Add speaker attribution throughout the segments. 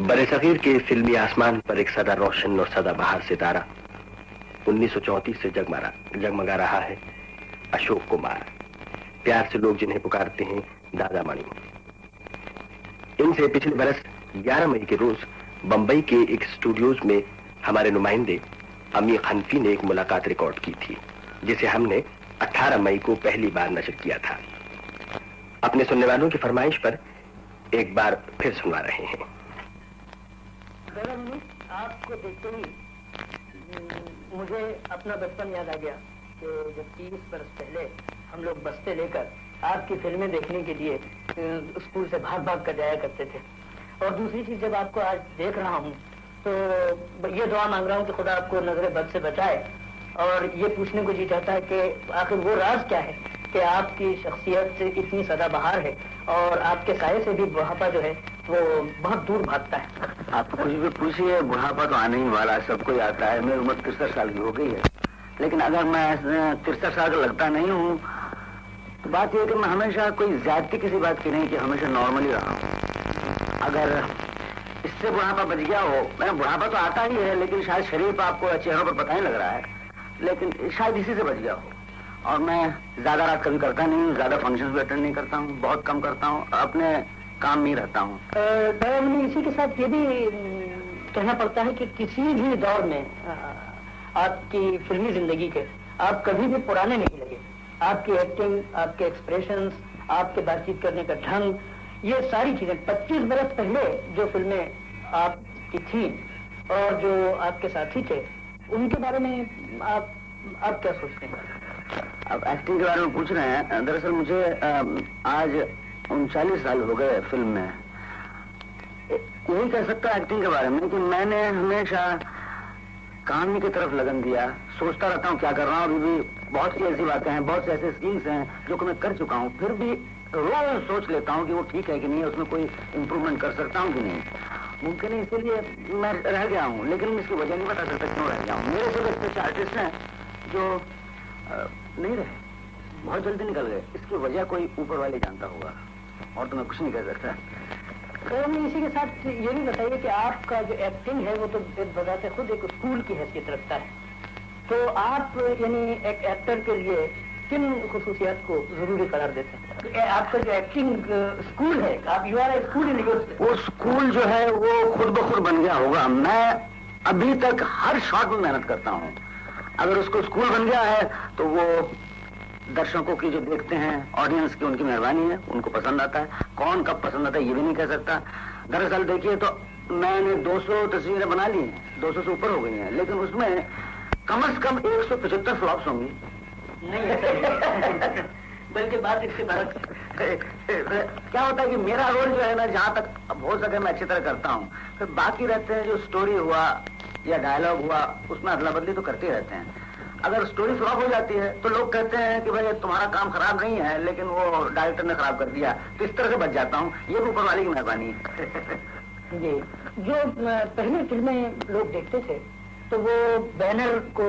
Speaker 1: بر صغیر کے فلمی آسمان پر ایک سدا روشن اور سدا بہار ستارہ انیس سو چونتیس سے جگمارا جگمگا رہا ہے اشوک کمار۔ پیار سے لوگ جنہیں پکارتے ہیں، دادا منی ان سے پچھلے برس گیارہ مئی کے روز بمبئی کے ایک اسٹوڈیوز میں ہمارے نمائندے امی خنفی نے ایک ملاقات ریکارڈ کی تھی، جسے ہم نے اٹھارہ مئی کو پہلی بار نشر کیا تھا۔ اپنے سننے والوں کی فرمائش پر ایک بار پھر سنوا رہے ہیں۔
Speaker 2: آپ کو دیکھتے ہی مجھے اپنا بچپن یاد آ گیا کہ جب تیس برس پہلے ہم لوگ بستے لے کر آپ کی فلمیں دیکھنے کے لیے اسکول سے بھاگ بھاگ کر جایا کرتے تھے۔ اور دوسری چیز، جب آپ کو آج دیکھ رہا ہوں، تو یہ دعا مانگ رہا ہوں کہ خدا آپ کو نظر بد سے بچائے۔ اور یہ پوچھنے کو جی چاہتا ہے کہ آخر وہ راز کیا ہے؟ کہ آپ کی شخصیت سے اتنی سدا بہار ہے اور آپ کے سائے سے بھی بڑھاپا جو ہے وہ بہت دور بھاگتا ہے۔
Speaker 3: آپ کچھ بھی پوچھیے، بڑھاپا تو آنے ہی والا سب کو آتا ہے۔ میری عمر ترسٹھ سال کی ہو گئی ہے۔ لیکن اگر میں ترسٹھ سال کا لگتا نہیں ہوں، تو بات یہ ہے کہ میں ہمیشہ کوئی زیادتی کسی بات کی نہیں کہ ہمیشہ نارملی رہا ہوں۔ اگر اس سے بڑھاپا بچ گیا ہو، میں بڑھاپا تو آتا ہی ہے، لیکن شاید شریف آپ کو چہروں پر پتہ نہیں لگ رہا ہے، لیکن شاید اسی سے بچ گیا ہو۔ اور میں زیادہ رات کبھی کرتا نہیں ہوں، زیادہ فنکشن بھی اٹینڈ نہیں کرتا ہوں، بہت کم کرتا ہوں، اپنے کام میں رہتا ہوں۔
Speaker 2: اسی کے ساتھ یہ بھی کہنا پڑتا ہے کہ کسی بھی دور میں آپ کی فلمی زندگی کے، آپ کبھی بھی پرانے نہیں لگے۔ آپ کی ایکٹنگ آپ کے ایکسپریشن آپ کے بات چیت کرنے کا ڈھنگ، یہ ساری چیزیں۔ پچیس برس پہلے جو فلمیں آپ کی تھیں اور جو آپ کے ساتھی تھے، ان کے بارے میں آپ آپ کیا سوچتے ہیں؟
Speaker 3: اب ایکٹنگ کے بارے میں پوچھ رہے ہیں۔ دراصل مجھے آج انچالیس سال ہو گئے فلم میں۔ یہی کہہ سکتا ایکٹنگ کے بارے میں کہ میں نے ہمیشہ کہانی کی طرف لگن دیا۔ سوچتا رہتا ہوں کیا کر رہا ہوں۔ ابھی بھی بہت سی ایسی باتیں ہیں، بہت سے ایسے اسکیمس ہیں جو کہ میں کر چکا ہوں۔ پھر بھی روز سوچ لیتا ہوں کہ وہ ٹھیک ہے کہ نہیں، اس میں کوئی امپروومنٹ کر سکتا ہوں کہ نہیں۔ ممکن ہے اسی لیے میں رہ گیا ہوں، لیکن اس کی وجہ نہیں بتا سکتا کیوں رہ گیا ہوں۔ میرے سے ایسے آرٹسٹ ہیں، جو نہیں رہے۔ بہت جلدی نکل گئے۔ اس کی وجہ کوئی اوپر والے جانتا ہوگا۔ اور تو میں کچھ نہیں کہہ سکتا۔
Speaker 2: اسی کے ساتھ یہ بھی بتائیے کہ آپ کا جو ایکٹنگ ہے وہ تو بذات خود ایک اسکول کی حیثیت رکھتا ہے۔ تو آپ یعنی ایک ایکٹر کے لیے کن خصوصیات کو ضروری قرار دیتے ہیں؟ آپ کا جو ایکٹنگ اسکول ہے آپ یو آر اسکول
Speaker 3: وہ اسکول جو ہے وہ خود بخود بن گیا ہوگا۔ میں ابھی تک ہر شاٹ میں محنت کرتا ہوں۔ اگر اس کو اسکول بن گیا ہے تو وہ درشکوں کی جو دیکھتے ہیں آڈینس کی ان کی مہربانی ہے ان کو پسند آتا ہے۔ کون کب پسند آتا ہے یہ بھی نہیں کہہ سکتا۔ دراصل دیکھیے تو میں نے دو سو تصویریں بنا لی ہیں دو سو سے اوپر ہو گئی ہیں لیکن اس میں کم از کم ایک سو پچہتر فلاپس ہوں گی۔
Speaker 2: بلکہ بات اس سے
Speaker 3: کیا ہوتا ہے کہ میرا رول جو ہے نا جہاں تک ہو سکے میں اچھی طرح کرتا ہوں۔ پھر باقی رہتے ہیں جو اسٹوری ہوا یا ڈائلگ ہوا، اس میں ادلا بدلی تو کرتے رہتے ہیں۔ اگر اسٹوری فلاپ ہو جاتی ہے تو لوگ کہتے ہیں کہ بھائی تمہارا کام خراب نہیں ہے، لیکن وہ ڈائریکٹر نے خراب کر دیا۔ تو اس طرح سے بچ جاتا ہوں۔ یہ بھی اوپر والی کی مہربانی ہے۔
Speaker 2: جی جو پہلے فلمیں لوگ دیکھتے تھے تو وہ بینر کو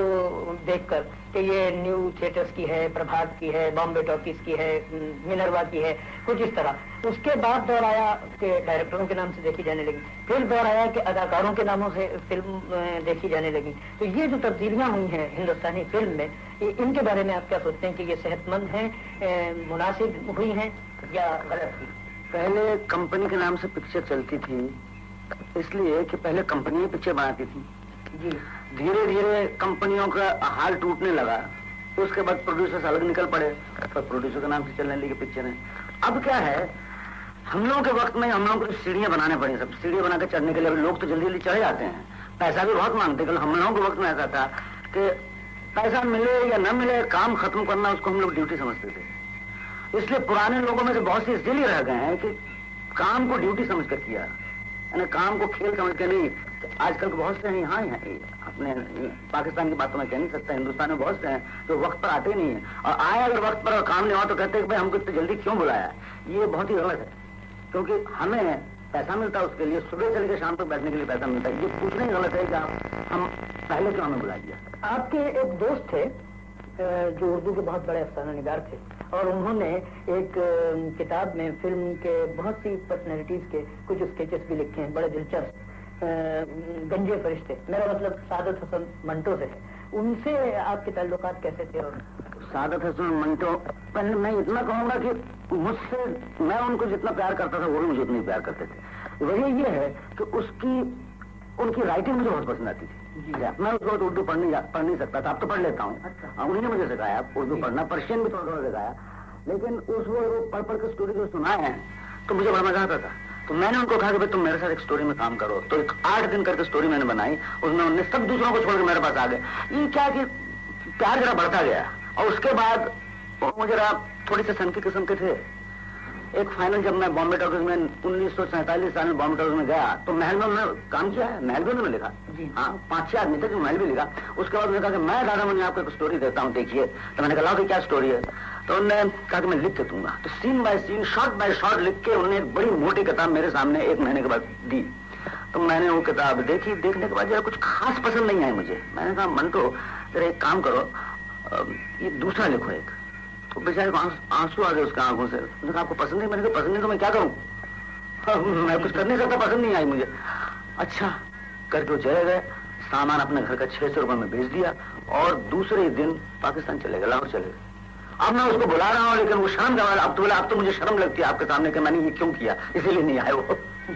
Speaker 2: دیکھ کر کہ یہ نیو تھیٹرز کی ہے، پربھات کی ہے بامبے ٹاکیز کی ہے منروا کی ہے، کچھ اس طرح۔ اس کے بعد دور آیا کہ ڈائریکٹروں کے نام سے دیکھی جانے لگی۔ پھر دور آیا کہ اداکاروں کے ناموں سے فلم دیکھی جانے لگی۔ تو یہ جو تبدیلیاں ہوئی ہیں ہندوستانی فلم میں ان کے بارے میں آپ کیا سوچتے ہیں کہ یہ صحت مند ہیں مناسب ہوئی ہیں یا غلط ہوئی؟
Speaker 3: پہلے کمپنی کے نام سے پکچر چلتی تھی، اس لیے کہ پہلے کمپنی پکچر بناتی تھی۔ جی، دھیرے دھیرے کمپنیوں کا حال ٹوٹنے لگا۔ اس کے بعد پروڈیوسر الگ نکل پڑے۔ پروڈیوسر کے نام سے چلنے لگے پکچریں اب کیا ہے؟ ہم لوگوں کے وقت میں ہم لوگوں کو سیڑھیاں بنانے پڑی سب سیڑھیاں بنا کے چڑھنے کے لیے لوگ تو جلدی جلدی چڑھ جاتے ہیں۔ پیسہ بھی بہت مانگتے ہم لوگوں کے وقت میں ایسا تھا کہ پیسہ ملے یا نہ ملے، کام ختم کرنا اس کو ہم لوگ ڈیوٹی سمجھتے تھے۔ اس لیے پرانے لوگوں میں سے بہت سی اس لیے رہ گئے ہیں کہ کام کو ڈیوٹی سمجھ کر کیا۔ یعنی کام کو کھیل سمجھ کے نہیں آج کل بہت سے ہیں، یہاں اپنے پاکستان کی بات تو میں کہہ نہیں سکتا، ہندوستان میں بہت سے ہیں جو وقت پر آتے نہیں ہیں۔ اور آئے اگر وقت پر کام نہیں ہوا تو کہتے ہیں کہ ہم کو اتنی جلدی کیوں بلایا؟ یہ بہت ہی غلط ہے۔ کیونکہ ہمیں پیسہ ملتا ہے اس کے لیے، صبح چل کے شام تک بیٹھنے کے لیے پیسہ ملتا ہے۔ یہ پوچھنا ہی غلط ہے کہ ہم پہلے کیوں ہمیں بلا دیا
Speaker 2: آپ کے ایک دوست تھے جو اردو کے بہت بڑے افسانہ نگار تھے۔ اور انہوں نے ایک کتاب میں فلم کے بہت سی پرسنالٹیز کے کچھ اسکیچز بھی لکھے ہیں، بڑے دلچسپ۔ گنجے فرشتے۔ میرا مطلب سعادت حسن منٹو سے ہے۔ ان سے آپ کے تعلقات کیسے تھے اور
Speaker 3: سعادت حسن منٹو پہلے میں اتنا کہوں گا کہ مجھ سے میں ان کو جتنا پیار کرتا تھا وہ بھی مجھے اتنی پیار کرتے تھے۔ وجہ یہ ہے کہ اس کی ان کی رائٹنگ مجھے بہت پسند آتی تھی۔ جی۔ میں اس وقت اردو پڑھ نہیں پڑھ نہیں سکتا تھا اب تو پڑھ لیتا ہوں۔ اچھا۔ انہیں نے مجھے سکھایا اردو جی۔ پڑھنا پرشین بھی تھوڑا تھوڑا سکھایا۔ لیکن اس وقت پڑھ پڑھ کے اسٹوری جو سنا ہے تو مجھے بڑا مزہ آتا تھا۔ تو میں نے ان کو کہا کہ تم میرے ساتھ ایک اسٹوری میں کام کرو۔ تو ایک آٹھ دن کر کے اسٹوری میں نے بنائی اس میں انہوں نے سب دوسروں کو چھوڑ کے میرے پاس آ گئے۔ یہ کیا کہ پیار ذرا بڑھتا گیا اور اس کے بعد وہ ذرا تھوڑی سی سن کی قسم کے تھے۔ ایک فائنل جب میں بامبے ٹاکس میں انیس سو سینتالیس سال میں بامبے ٹاکس میں گیا تو محل میں کام کیا ہے۔ محل بھی انہوں نے لکھا۔ جی۔ ہاں پانچ چھ آدمی تھے جو محل بھی لکھا۔ اس کے بعد میں نے کہا کہ میں دادا منی آپ کو ایک اسٹوری دیتا ہوں دیکھیے۔ تو میں نے کہا کہ کیا اسٹوری ہے؟ تو انہوں نے کہا کہ میں لکھ کے دوں گا۔ تو scene by scene short by short لکھ کے انہوں نے ایک بڑی موٹی کتاب میرے سامنے ایک مہینے کے بعد دی۔ تو میں نے وہ کتاب دیکھی۔ دیکھنے کے بعد جو کچھ خاص پسند نہیں آئی مجھے۔ میں نے کہا، من تو ذرا ایک کام کرو۔ یہ دوسرا لکھو ایک۔ تو بیچارے کو آنسو آ گئے اس کے آنکھوں سے۔ آپ کو پسند نہیں؟ میں نے کہا، پسند نہیں تو میں کیا کروں؟ میں کچھ کرنے کا پسند نہیں آئی مجھے۔ اچھا کر کے وہ چلے گئے۔ سامان اپنے گھر کا چھ سو روپئے میں بھیج دیا اور دوسرے دن پاکستان چلے گئے، لاہور چلے گئے۔ اب میں اس کو بلا رہا ہوں لیکن وہ شرم کا اب تو بولا اب تو مجھے شرم لگتی ہے آپ کے سامنے کہ میں نے یہ کیوں کیا؟ اسی لیے نہیں آئے وہ۔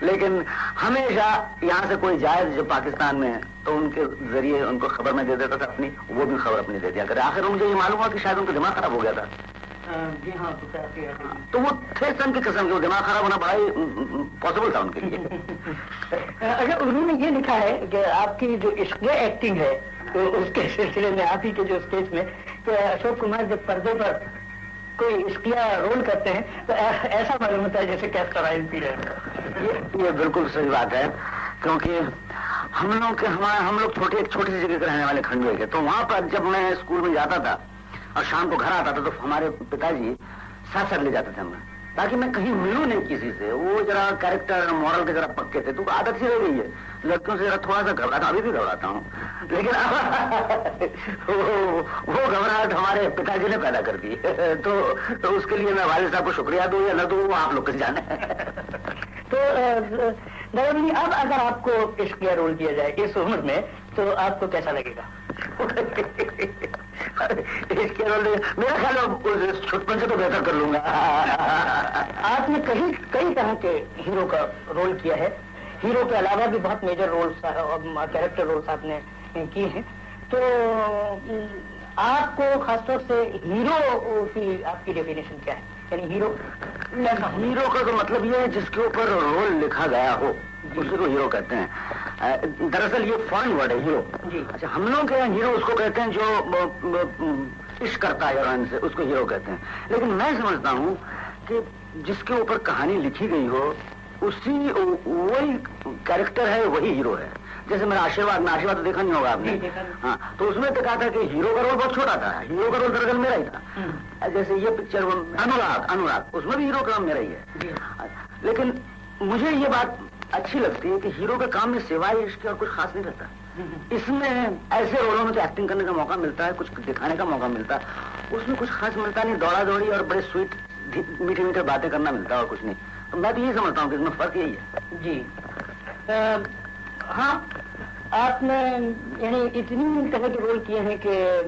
Speaker 3: لیکن ہمیشہ یہاں سے کوئی جائز جو پاکستان میں ہے تو ان کے ذریعے ان کو خبر میں دے دیتا تھا اپنی وہ بھی خبر اپنی دے دیا۔ کرے آخر مجھے یہ معلوم ہوا کہ شاید ان کا دماغ خراب ہو گیا تھا۔ جی ہاں تو وہ تھے سن کی قسم کے دماغ خراب ہونا بڑا ہی پاسبل تھا ان کے لیے۔
Speaker 2: اچھا انہوں نے یہ لکھا ہے کہ آپ کی جو عشق ایکٹنگ ہے اس کے سلسلے میں آپ ہی کے جو اسٹیج میں کہ اشوک کمار جب پردے پر کوئی اسکیا رول کرتے ہیں، تو ایسا معلوم ہوتا ہے جیسے کیس پی رہے
Speaker 3: یہ بالکل صحیح بات ہے، کیونکہ ہم لوگ کے ہمارے ہم لوگ چھوٹے ایک چھوٹی سی جگہ کے رہنے والے کھنڈوے کے، تو وہاں پر جب میں اسکول میں جاتا تھا اور شام کو گھر آتا تھا، تو ہمارے پتا جی ساتھ ساتھ لے جاتے تھے ہمیں۔ تاکہ میں کہیں ملوں نہیں کسی سے، وہ ذرا کیریکٹر مورل کے ذرا پکے تھے، تو عادت سی رہ گئی ہے۔ لڑکیوں سے تھوڑا سا گھبراتا ابھی بھی گھبراتا ہوں۔ لیکن وہ گھبراہٹ ہمارے پتا جی نے پیدا کر دی۔ تو اس کے لیے میں والد صاحب کو شکریہ دوں یا نہ دوں وہ آپ لوگ جانے۔
Speaker 2: تو اب اگر آپ کو عشقیہ رول کیا جائے اس عمر میں تو آپ کو کیسا لگے گا؟
Speaker 3: میرا خیال چھٹپن سے تو بہتر کر لوں گا۔
Speaker 2: آپ نے کئی کئی طرح کے ہیرو کا رول کیا ہے؟ ہیرو کے علاوہ بھی بہت میجر رولس کیریکٹر رولس آپ نے کیے ہیں۔ تو آپ کو خاص طور سے ہیرو کی آپ کی ڈیفینیشن کیا ہے؟ یعنی ہیرو
Speaker 3: ہیرو کا تو مطلب یہ ہے جس کے اوپر رول لکھا گیا ہو اسی کو ہیرو کہتے ہیں۔ دراصل یہ فارن ورڈ ہے ہیرو جی۔ اچھا ہم لوگ کے ہیرو اس کو کہتے ہیں جو عشق کرتا ہے ہیروئن سے اس کو ہیرو کہتے ہیں۔ لیکن میں سمجھتا ہوں کہ جس کے اوپر کہانی لکھی گئی ہو اسی وہی کیریکٹر ہے وہی ہیرو ہے۔ جیسے میرا آشیرواد میں آشیرواد تو دیکھا نہیں ہوگا آپ نے۔ ہاں تو اس میں تو کہا تھا کہ ہیرو کا رول بہت چھوٹا تھا۔ ہیرو کا رول دراصل میرا ہی تھا۔ جیسے یہ پکچر انوراگ انوراگ اس میں بھی ہیرو کا میرا ہی ہے۔ جی۔ لیکن مجھے یہ بات اچھی لگتی ہے کہ ہیرو کے کام میں سوائے عشق اور کچھ خاص نہیں رہتا۔ اس میں ایسے رولوں میں تو ایکٹنگ کرنے کا موقع ملتا ہے کچھ دکھانے کا موقع ملتا ہے۔ اس میں کچھ خاص ملتا نہیں دوڑا دوڑی اور بڑے سویٹ میٹھے میٹھے باتیں کرنا ملتا ہے اور کچھ نہیں۔ میں تو یہی سمجھتا ہوں کہ اس میں فرق یہی ہے۔
Speaker 2: جی۔ ہاں آپ نے یعنی اتنی طرح کے رول کیے ہیں کہ،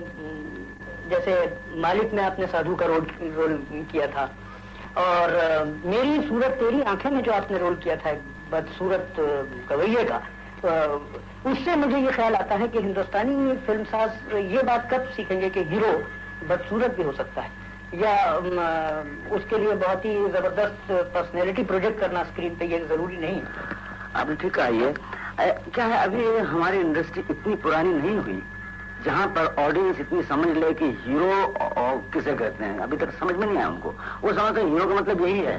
Speaker 2: جیسے مالک میں آپ نے سادھو کا رول رول کیا تھا۔ اور میری صورت تیری آنکھیں میں جو آپ نے رول کیا تھا، بدصورت کویے کا اس سے مجھے یہ خیال آتا ہے کہ ہندوستانی فلم ساز یہ بات کب سیکھیں گے کہ ہیرو بدصورت بھی ہو سکتا ہے۔ یا اس کے لیے بہت ہی زبردست پرسنالٹی پروجیکٹ کرنا اسکرین پہ یہ ضروری نہیں
Speaker 3: اب ٹھیک ہے کیا ہے، ابھی ہماری انڈسٹری اتنی پرانی نہیں ہوئی جہاں پر آڈینس اتنی سمجھ لے کہ ہیرو کسے کہتے ہیں؟ ابھی تک سمجھ میں نہیں آیا ان کو۔ وہ سمجھتے ہیں ہیرو کا مطلب یہی ہے۔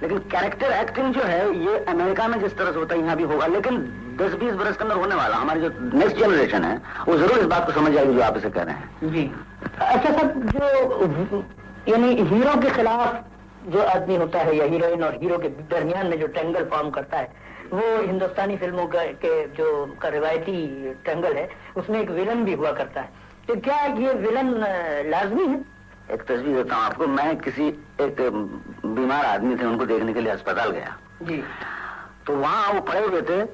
Speaker 3: لیکن کیریکٹر ایکٹنگ جو ہے، یہ امریکہ میں جس طرح سے ہوتا ہے، یہاں بھی ہوگا۔ لیکن دس بیس برس کے اندر ہونے والا، ہماری جو نیکسٹ جنریشن ہے، وہ ضرور اس بات کو سمجھ جائے گی جو آپ اسے کہہ رہے ہیں۔
Speaker 2: جی۔ اچھا سر، جو یعنی ہیرو کے خلاف جو آدمی ہوتا ہے یا ہیروئن اور ہیرو کے درمیان میں جو ٹینگل فارم کرتا ہے، وہ ہندوستانی فلموں کا کے جو کا روایتی ٹینگل ہے، اس میں ایک ولن بھی ہوا کرتا ہے۔ کہ کیا یہ ولن لازمی ہے؟
Speaker 3: ایک تصویر دیتا ہوں آپ کو۔ میں کسی ایک بیمار آدمی تھے ان کو دیکھنے کے لیے اسپتال گیا۔
Speaker 2: جی۔
Speaker 3: تو وہاں وہ پڑے ہوئے تھے۔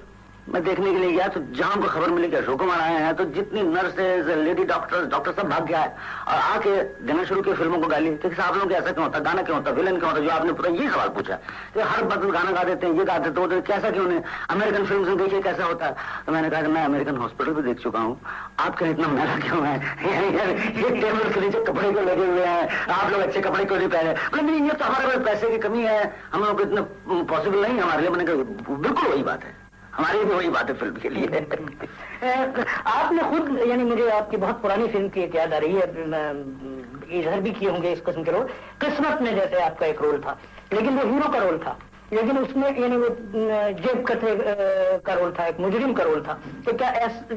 Speaker 3: میں دیکھنے کے لیے گیا تو جہاں کو خبر ملی کہ اشوک کمار آئے ہیں، تو جتنی نرسز، لیڈی ڈاکٹر ڈاکٹر سب بھاگ گیا ہے۔ اور آ کے دینا شروع کی فلموں کو گالی۔ کہ صاحب لوگوں کے ایسا کیوں ہوتا گانا کیوں ہوتا ولن کیوں ہوتا جو آپ نے پورا یہ سوال پوچھا کہ ہر وقت گانا گا دیتے ہیں، یہ گاتے تو کیسا کیوں نہیں امیرکن فلم سے دیکھیے کیسا ہوتا ہے۔ تو میں نے کہا کہ میں امیرکن ہاسپٹل بھی دیکھ چکا ہوں۔ آپ کا اتنا میلا کیوں ہے؟ یہ ٹیبل کے نیچے کپڑے کیوں لگے ہوئے ہیں؟ آپ لوگ اچھے کپڑے کیوں نہیں پہنے؟ بولے یہ تو ہمارے پاس پیسے کی کمی ہے۔ ہم لوگ کو اتنا پاسبل نہیں، ہمارے لیے میں نے کہا بالکل وہی بات ہے۔ ہماری بھی وہی بات ہے فلم کے لیے۔
Speaker 2: آپ نے خود یعنی مجھے آپ کی بہت پرانی فلم کی ایک یاد آ رہی ہے ادھر بھی کیے ہوں گے اس قسم کے رول۔ قسمت میں جیسے آپ کا ایک رول تھا، لیکن وہ ہیرو کا رول تھا۔ لیکن اس میں یعنی وہ جیب کترے کا رول تھا، ایک مجرم کا رول تھا۔ تو کیا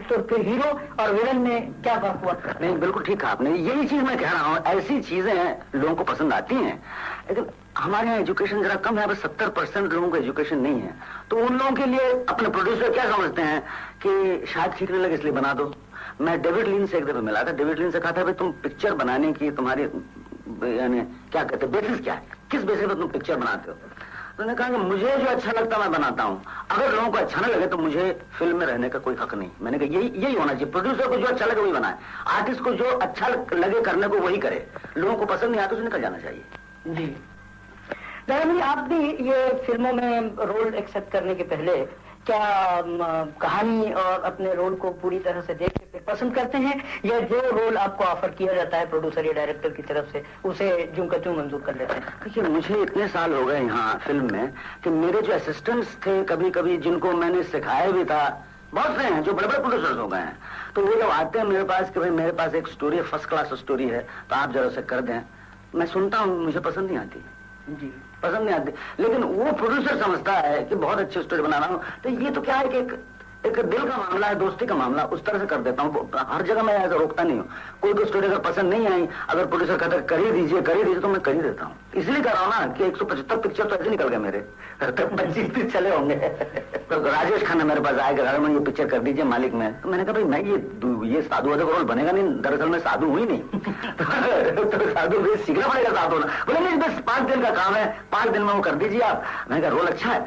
Speaker 2: تو پھر ہیرو اور ویلن میں کیا فرق ہوا؟
Speaker 3: نہیں، بالکل ٹھیک ہے آپ نے۔ یہی چیز میں کہہ رہا ہوں، ایسی چیزیں لوگوں کو پسند آتی ہیں۔ لیکن ہمارے یہاں ایجوکیشن ذرا کم ہے بس ستر پرسینٹ لوگوں کو ایجوکیشن نہیں ہے۔ تو ان لوگوں کے لیے اپنے پروڈیوسر کیا سمجھتے ہیں کہ شاید ٹھیک نہیں لگے، اس لیے بنا دو۔ میں ڈیوڈ لین سے ایک دفعہ ملا تھا۔ ڈیوڈ لین سے کہا تھا تم پکچر بنانے کی تمہاری یعنی کیا کہتے بیسس کیا ہے؟ کس بیسس پہ تم پکچر بناتے ہو؟ تو نے کہا کہ مجھے جو اچھا لگتا میں بناتا ہوں۔ اگر لوگوں کو اچھا نہ لگے تو مجھے فلم میں رہنے کا کوئی حق نہیں۔ میں نے کہا یہی یہی ہونا چاہیے۔ پروڈیوسر کو جو اچھا لگے وہی بنائے۔ آرٹسٹ کو جو اچھا لگے کرنے کو وہی کرے۔ لوگوں کو پسند نہیں آتا اسے نکل جانا چاہیے۔
Speaker 2: جی۔ آپ بھی یہ فلموں میں رول ایکسپٹ کرنے کے پہلے کیا کہانی اور اپنے رول کو پوری طرح سے دیکھ کے پسند کرتے ہیں یا جو رول آپ کو آفر کیا جاتا ہے پروڈیوسر یا ڈائریکٹر کی طرف سے اسے جوں کا چوں منظور کر لیتے ہیں؟
Speaker 3: دیکھیے مجھے اتنے سال ہو گئے یہاں فلم میں کہ میرے جو اسسٹنٹس تھے کبھی کبھی جن کو میں نے سکھایا بھی تھا بہت سے ہیں جو بڑے بڑے پروڈیوسر ہو گئے ہیں۔ تو وہ جب آتے ہیں میرے پاس کہ بھائی میرے پاس ایک اسٹوری ہے فرسٹ کلاس اسٹوری ہے تو آپ ذرا سے کر دیں۔ میں سنتا ہوں مجھے پسند نہیں آتی۔ جی۔ پسند نہیں آتی۔ لیکن وہ پروڈیوسر سمجھتا ہے کہ بہت اچھی اسٹوری بنا رہا ہوں تو یہ تو کیا ہے کہ ایک ایک دل کا معاملہ ہے، دوستی کا معاملہ، اس طرح سے کر دیتا ہوں۔ ہر جگہ میں ایسا روکتا نہیں ہوں۔ کوئی بھی اسٹوری اگر پسند نہیں آئی، اگر پروڈیوسر کہتا ہے کر ہی دیجیے کر ہی دیجیے تو میں کر ہی دیتا ہوں۔ اس لیے کر رہا ہوں نا کہ ایک سو پچہتر پکچر تو ایسے نکل گئے میرے۔ پچیس پیس چلے ہوں گے۔ تو راجیش کھانا میرے پاس آئے گا میں یہ پکچر کر دیجیے مالک میں۔ تو میں نے کہا بھائی، میں یہ یہ سادھو ادھر رول بنے گا نہیں۔ دراصل میں سادھو ہوئی نہیں۔ تو سادھو سیکھنا پڑے گا سادھو بولے، نہیں، بس پانچ دن کا کام ہے، پانچ دن میں وہ کر دیجیے آپ۔ میں نے کہا، رول اچھا ہے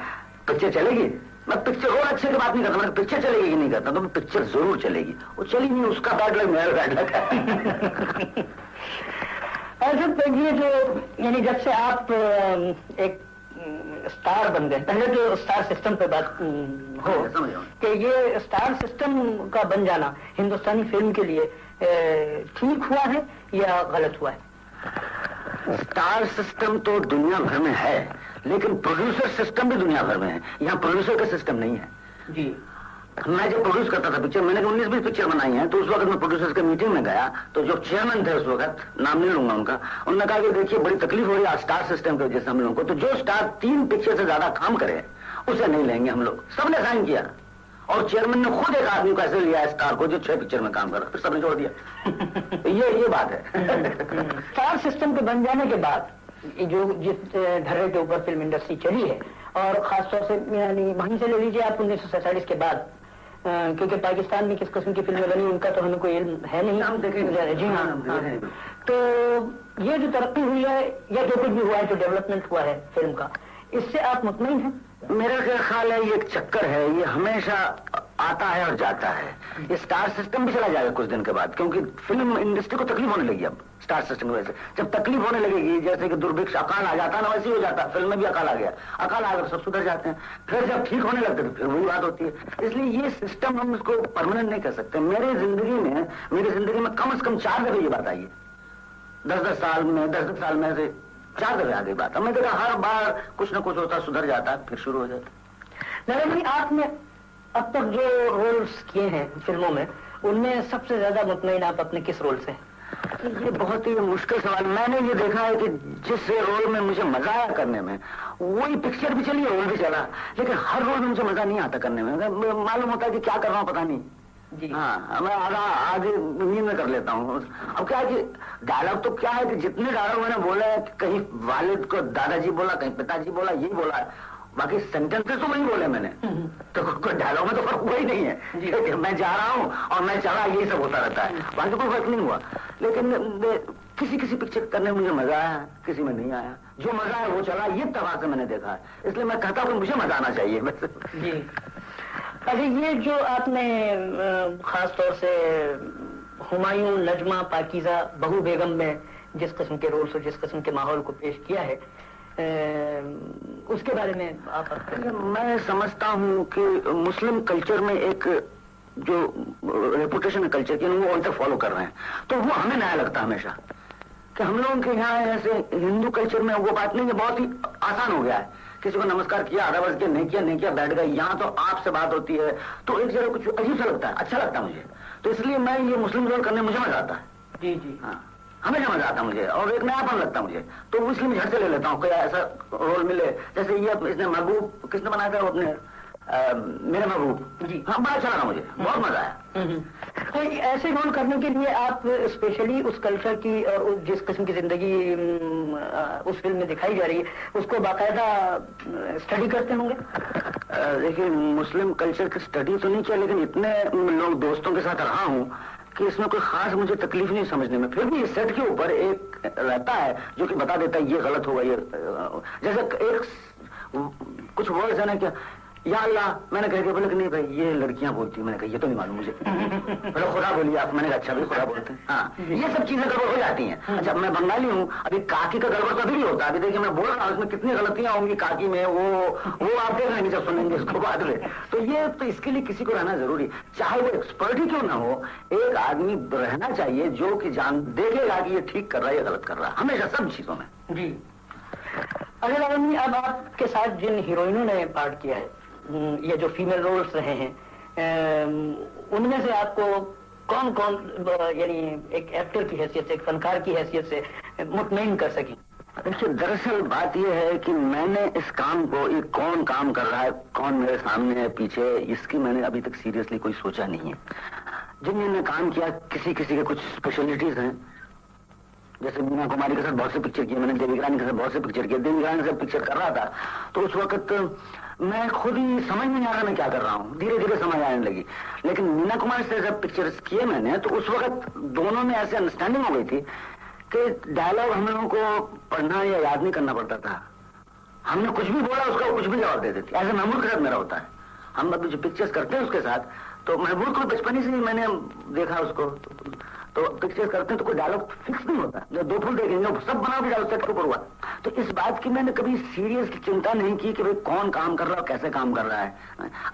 Speaker 3: پکچر چلے گی۔ میں پکچر اور اچھے کی بات نہیں کرتا میں پکچر چلے گی نہیں کرتا تو پکچر ضرور چلے گی۔ وہ چلی نہیں اس کا بیڈ لگ میرا بیڈ لگ
Speaker 2: ایسا یہ جو یعنی جب سے آپ ایک اسٹار بن گئے پہلے تو اسٹار سسٹم پہ بات ہو کہ یہ اسٹار سسٹم کا بن جانا ہندوستانی فلم کے لیے ٹھیک ہوا ہے یا غلط ہوا ہے؟
Speaker 3: اسٹار سسٹم تو دنیا بھر میں ہے۔ لیکن پروڈیوسر سسٹم بھی دنیا بھر میں ہے۔ یہاں پروڈیوسر کا سسٹم نہیں ہے۔
Speaker 2: جی۔
Speaker 3: میں جب پروڈیوس کرتا تھا پکچر میں نے انیس بیس پکچر بنائی ہیں تو اس وقت میں پروڈیوسر کے میٹنگ میں گیا۔ تو جو چیئرمین تھے اس وقت نام نہیں لوں گا ان کا انہوں نے کہا کہ دیکھیے بڑی تکلیف ہو رہی ہے اسٹار سسٹم کی وجہ سے ہم لوگوں کو۔ تو جو اسٹار تین پکچر سے زیادہ کام کرے اسے نہیں لیں گے ہم لوگ۔ سب نے سائن کیا۔ اور چیئرمین نے خود ایک آدمی کو ایسے لیا اسٹار کو جو چھ پکچر میں کام کر سب نے چھوڑ دیا۔ یہ یہ بات ہے۔
Speaker 2: اسٹار سسٹم کے بن جانے کے بعد جو جس دھرے کے اوپر فلم انڈسٹری چلی ہے اور خاص طور سے یعنی وہیں سے لے لیجیے آپ انیس سو سینتالیس کے بعد۔ کیونکہ پاکستان میں کس قسم کی فلمیں بنی ان کا تو ہمیں کوئی علم ہے نہیں۔ جی ہاں, ہاں،, ہاں۔ تو یہ جو ترقی ہوئی ہے یا جو کچھ بھی ہوا ہے جو ڈیولپمنٹ ہوا ہے فلم کا اس سے آپ مطمئن ہیں؟
Speaker 3: میرا خیال ہے یہ ایک چکر ہے۔ یہ ہمیشہ آتا ہے اور جاتا ہے۔ یہ اسٹار سسٹم بھی چلا جائے گا کچھ دن کے بعد، کیونکہ فلم انڈسٹری کو تکلیف ہونے لگی اب۔ اسٹار سسٹم کی وجہ سے۔ جب تکلیف ہونے لگے گی، جیسے کہ دربھکش اکال آ جاتا نا، ویسے ہی ہو جاتا فلم میں بھی اکال آ گیا۔ اکال آ کر سب سدھر جاتے ہیں۔ پھر جب ٹھیک ہونے لگتے تو پھر وہی بات ہوتی ہے۔ اس لیے یہ سسٹم ہم اس کو پرماننٹ نہیں کر سکتے۔ میری زندگی میں میری زندگی میں کم از کم چار دفعہ یہ بات آئی ہے۔ دس دس سال میں، دس دس سال میں سے چار دفعہ آ گئی بات۔ میں دیکھا ہر بار کچھ نہ کچھ ہوتا، سدھر جاتا، پھر شروع ہو جاتا۔
Speaker 2: جی، آپ نے اب تک جو رولس کیے ہیں فلموں میں ان میں سب سے زیادہ مطمئن آپ اپنے کس رول سے
Speaker 3: یہ بہت ہی مشکل سوال۔ میں نے یہ دیکھا ہے کہ جس رول میں مجھے مزہ آیا کرنے میں وہی پکچر بھی چلی رول بھی چلا لیکن ہر رول میں مجھے مزہ نہیں آتا کرنے میں۔ معلوم ہوتا ہے کہ کیا کر رہا ہوں پتا نہیں۔ جی۔ ہاں میں آدھا آج نیند میں کر لیتا ہوں۔ اب کیا کہ ڈائلگ تو کیا ہے کہ جتنے ڈائلگ میں نے بولا ہے کہیں والد کو دادا جی بولا کہیں پتا جی بولا یہی بولا ہے۔ باقی سینٹینس تو وہی بولے میں نے۔ تو کوئی ڈائلگ میں تو فرق ہوا ہی نہیں ہے۔ کہ میں جا رہا ہوں اور میں چلا یہی سب ہوتا رہتا ہے۔ باقی کوئی فرق نہیں ہوا۔ لیکن کسی کسی پکچر کرنے میں مجھے مزہ آیا کسی میں نہیں آیا۔ جو مزہ ہے وہ چلا یہ طرح سے میں نے دیکھا ہے۔ اس لیے میں کہتا ہوں مجھے مزہ آنا چاہیے۔
Speaker 2: جی۔ اچھا یہ جو آپ نے خاص طور سے ہمایوں نجمہ پاکیزہ بہو بیگم میں جس قسم کے رولس اور جس قسم کے ماحول کو پیش کیا ہے اس کے بارے میں آپ
Speaker 3: میں سمجھتا ہوں کہ مسلم کلچر میں ایک جو ریپوٹیشن کلچر کی وہ تک فالو کر رہے ہیں۔ تو وہ ہمیں نیا لگتا ہے ہمیشہ کہ ہم لوگوں کے یہاں ایسے ہندو کلچر میں وہ بات نہیں ہے بہت ہی آسان ہو گیا ہے۔ کسی کو نمسکار کیا آدھا برس کیا نہیں کیا نہیں کیا بیٹھ گئے یہاں تو آپ سے بات ہوتی ہے۔ تو ایک جگہ کچھ عجیب سا لگتا ہے اچھا لگتا ہے مجھے۔ تو اس لیے میں یہ مسلم رول کرنے مجھے مزہ آتا ہے۔
Speaker 2: جی جی۔
Speaker 3: ہاں۔ ہمیشہ مزہ آتا مجھے اور ایک نیا پن لگتا مجھے۔ تو اس لیے میں جھٹ سے لے لیتا ہوں کوئی ایسا رول ملے۔ جیسے یہ اس نے محبوب کس نے بنایا تھا؟ اپنے میرے محبوب۔ جی ہاں بڑا اچھا لگا مجھے بہت مزہ آیا۔
Speaker 2: ایسے رول کرنے کے لیے آپ اسپیشلی اس کلچر کی اور جس قسم کی زندگی اس فلم میں دکھائی جا رہی ہے اس کو باقاعدہ اسٹڈی کرتے ہوں گے؟
Speaker 3: دیکھیے مسلم کلچر کی اسٹڈی تو نہیں کیا لیکن اتنے لوگ دوستوں کے ساتھ رہا ہوں۔ کہ اس میں کوئی خاص مجھے تکلیف نہیں سمجھنے میں۔ پھر بھی اس سیٹ کے اوپر ایک رہتا ہے جو کہ بتا دیتا ہے یہ غلط ہوگا، یہ، جیسے ایک کچھ ورڈز ہے نا کہ یا اللہ میں نے کہہ دیا بولے کہ نہیں بھائی یہ لڑکیاں بولتی میں نے کہا یہ تو نہیں معلوم مجھے۔ بولے خدا بولیے آپ میں نے کہا اچھا بھی خدا بولتے ہیں۔ ہاں یہ سب چیزیں گڑبڑ ہو جاتی ہیں۔ اچھا میں بنگالی ہوں ابھی کاکی کا گڑبڑ تو ابھی بھی ہوتا۔ ابھی دیکھیے میں بول رہا ہوں اس میں کتنی غلطیاں ہوں گی کاکی میں وہ وہ آپ دیکھ لیں گے جب سنیں گے اس کو بعد میں۔ تو یہ تو اس کے لیے کسی کو رہنا ضروری۔ چاہے وہ ایکسپرٹ ہی کیوں نہ ہو ایک آدمی رہنا چاہیے جو کہ جان دیکھے گا کہ یہ ٹھیک کر رہا ہے یا غلط کر رہا ہے۔ ہمیشہ سب چیزوں میں۔
Speaker 2: جی۔ اگر اب آپ کے ساتھ جن ہیروئنوں نے پارٹ کیا ہے یہ جو فیمل رولس رہے ہیں ان میں سے آپ کو کون کون یعنی ایک ایکٹر کی حیثیت سے، ایک فنکار کی حیثیت سے مطمئن کر سکیں؟
Speaker 3: دیکھیے دراصل بات یہ ہے کہ میں نے اس کام کو، یہ کون کام کر رہا ہے، کون میرے سامنے ہے، پیچھے، اس کی میں نے ابھی تک سیریسلی کوئی سوچا نہیں ہے۔ جن جن نے کام کیا، کسی کسی کے کچھ اسپیشلٹیز ہیں۔ جیسے مینا کماری کے ساتھ بہت سے پکچر کیے، میں نے دیوی رانی کے ساتھ بہت سے پکچر کیے، دیوی رانی سے پکچر کر رہا تھا۔ تو اس وقت میں خود ہی سمجھ نہیں آ رہا میں کیا کر رہا ہوں۔ دھیرے دھیرے سمجھ آنے لگی۔ لیکن مینا کمار سے جب پکچر کیے میں نے، تو اس وقت دونوں میں ایسے انڈرسٹینڈنگ ہو گئی تھی کہ ڈائلگ ہم لوگوں کو پڑھنا یا یاد نہیں کرنا پڑتا تھا۔ ہم نے کچھ بھی بولا، اس کو کچھ بھی جواب دے دیتی۔ ایسے محمود کے ساتھ میرا ہوتا ہے۔ ہم ابھی جو پکچر کرتے ہیں اس کے ساتھ۔ تو محمود کو بچپن ہی سے میں نے دیکھا اس کو۔ تو پکچر کرتے ہیں تو کوئی ڈائلگ فکس نہیں ہوتا۔ جب دو پھول دیکھیں گے سب بنا بھی ڈالو سیٹ کے اوپر ہوا۔ تو اس بات کی میں نے کبھی سیریس چنتا نہیں کی کہ بھائی کون کام کر رہا ہے کیسے کام کر رہا ہے۔